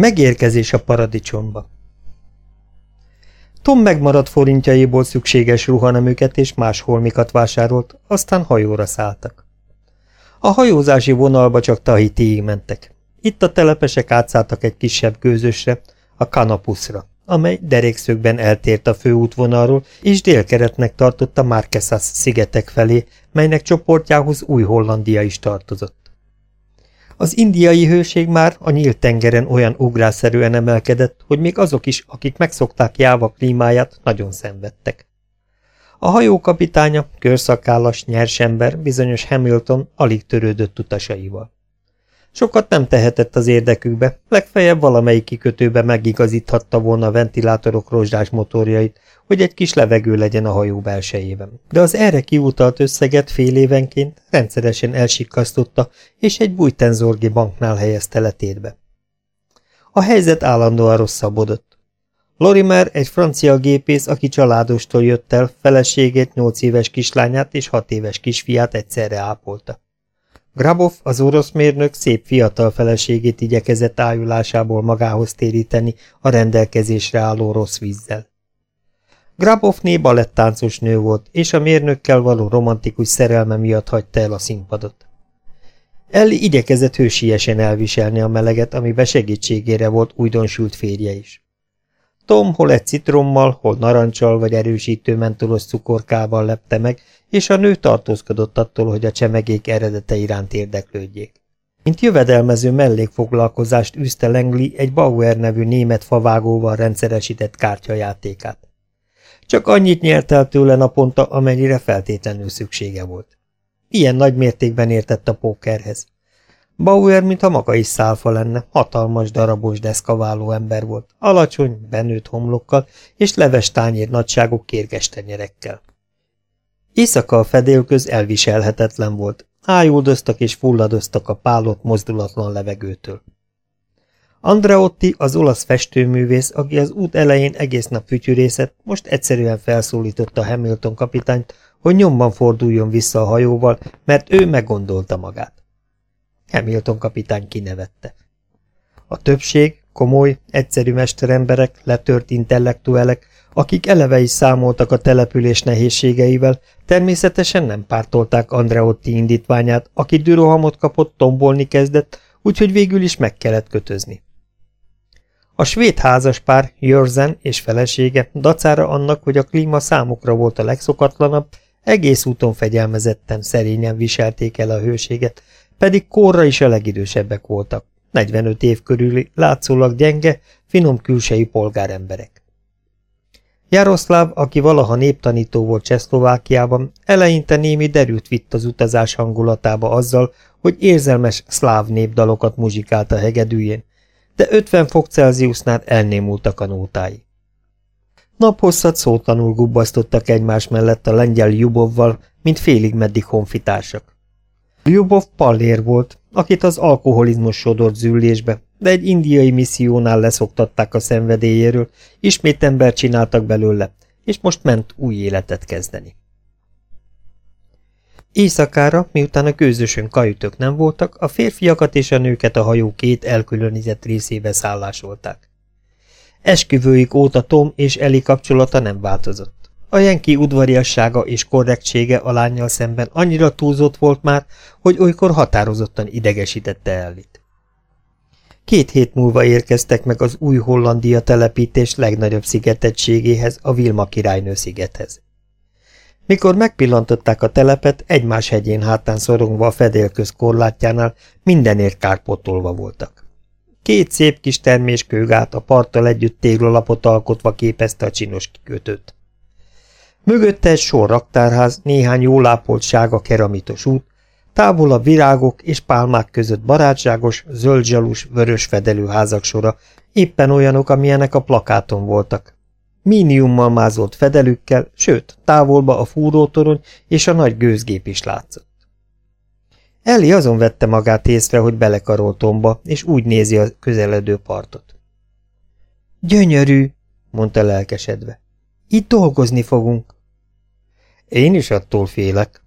Megérkezés a paradicsomba Tom megmaradt forintjaiból szükséges ruhanemüket és más holmikat vásárolt, aztán hajóra szálltak. A hajózási vonalba csak Tahitiig mentek. Itt a telepesek átszálltak egy kisebb gőzösre, a Kanapuszra, amely derékszögben eltért a főútvonalról, és délkeretnek tartotta Marquesas szigetek felé, melynek csoportjához Új-Hollandia is tartozott. Az indiai hőség már a nyílt tengeren olyan ugrásszerűen emelkedett, hogy még azok is, akik megszokták Jáva klímáját, nagyon szenvedtek. A hajó kapitánya, körszakállas, nyers ember, bizonyos Hamilton alig törődött utasaival. Sokat nem tehetett az érdekükbe, legfeljebb valamelyik kikötőbe megigazíthatta volna a ventilátorok rozsdás motorjait, hogy egy kis levegő legyen a hajó belsejében. De az erre kiutalt összeget fél évenként rendszeresen elsikasztotta, és egy bújtenzorgi banknál helyezte letétbe. A helyzet állandóan rosszabbodott. Lorimer egy francia gépész, aki családostól jött el, feleségét, nyolc éves kislányát és hat éves kisfiát egyszerre ápolta. Grabov, az orosz mérnök szép fiatal feleségét igyekezett ájulásából magához téríteni a rendelkezésre álló rossz vízzel. Grabovné balettáncos nő volt, és a mérnökkel való romantikus szerelme miatt hagyta el a színpadot. Elli igyekezett hősiesen elviselni a meleget, amiben segítségére volt újdonsült férje is. Tom hol egy citrommal, hol narancsal vagy erősítő mentolos cukorkával lepte meg, és a nő tartózkodott attól, hogy a csemegék eredete iránt érdeklődjék. Mint jövedelmező mellékfoglalkozást űzte Lengli egy Bauer nevű német favágóval rendszeresített kártyajátékát. Csak annyit nyert el tőle naponta, amennyire feltétlenül szüksége volt. Ilyen nagy mértékben értett a pókerhez. Bauer, mintha maga is szálfa lenne, hatalmas darabos deszkaváló ember volt, alacsony, benőtt homlokkal és leves tányér nagyságú kérges tenyerekkel. Éjszaka a fedélköz elviselhetetlen volt, ájuldoztak és fulladoztak a pálott mozdulatlan levegőtől. Andreotti, az olasz festőművész, aki az út elején egész nap fütyürészett, most egyszerűen felszólította Hamilton kapitányt, hogy nyomban forduljon vissza a hajóval, mert ő meggondolta magát. Hamilton kapitány kinevette. A többség, komoly, egyszerű mesteremberek, letört intellektuelek, akik eleve is számoltak a település nehézségeivel, természetesen nem pártolták Andreotti indítványát, aki dürohamot kapott, tombolni kezdett, úgyhogy végül is meg kellett kötözni. A svéd házaspár, Jörzen és felesége, dacára annak, hogy a klíma számukra volt a legszokatlanabb, egész úton fegyelmezetten, szerényen viselték el a hőséget, pedig korra is a legidősebbek voltak, 45 év körüli, látszólag gyenge, finom külsejű polgáremberek. Jaroszláv, aki valaha néptanító volt Csehszlovákiában, eleinte némi derült vitt az utazás hangulatába azzal, hogy érzelmes szláv népdalokat muzsikált a hegedűjén, de 50 fok Celsiusnál elnémultak a nótái. Naphosszat szótlanul gubbasztottak egymás mellett a lengyel Jubovval, mint félig meddig honfitársak. Ljubov pallér volt, akit az alkoholizmus sodort züllésbe, de egy indiai missziónál leszoktatták a szenvedélyéről, ismét ember csináltak belőle, és most ment új életet kezdeni. Éjszakára, miután a gőzösön kajütök nem voltak, a férfiakat és a nőket a hajó két elkülönített részébe szállásolták. Esküvőik óta Tom és Eli kapcsolata nem változott. A jenki udvariassága és korrektsége a lányjal szemben annyira túlzott volt már, hogy olykor határozottan idegesítette Ellit. Két hét múlva érkeztek meg az új Hollandia telepítés legnagyobb szigetettségéhez, a Vilma királynő szigethez. Mikor megpillantották a telepet, egymás hegyén hátán szorongva a fedélköz korlátjánál mindenért kárpotolva voltak. Két szép kis termés kőgát a parttal együtt téglalapot alkotva képezte a csinos kikötőt. Mögötte egy sor raktárház, néhány jól ápolt sága keramitos út, távol a virágok és pálmák között barátságos, zöldzsalus, vörös fedelő házak sora, éppen olyanok, amilyenek a plakáton voltak. Míniummal mázolt fedelükkel, sőt, távolba a fúrótorony és a nagy gőzgép is látszott. Elli azon vette magát észre, hogy belekarol tomba, és úgy nézi a közeledő partot. Gyönyörű, mondta lelkesedve. Itt dolgozni fogunk. Én is attól félek,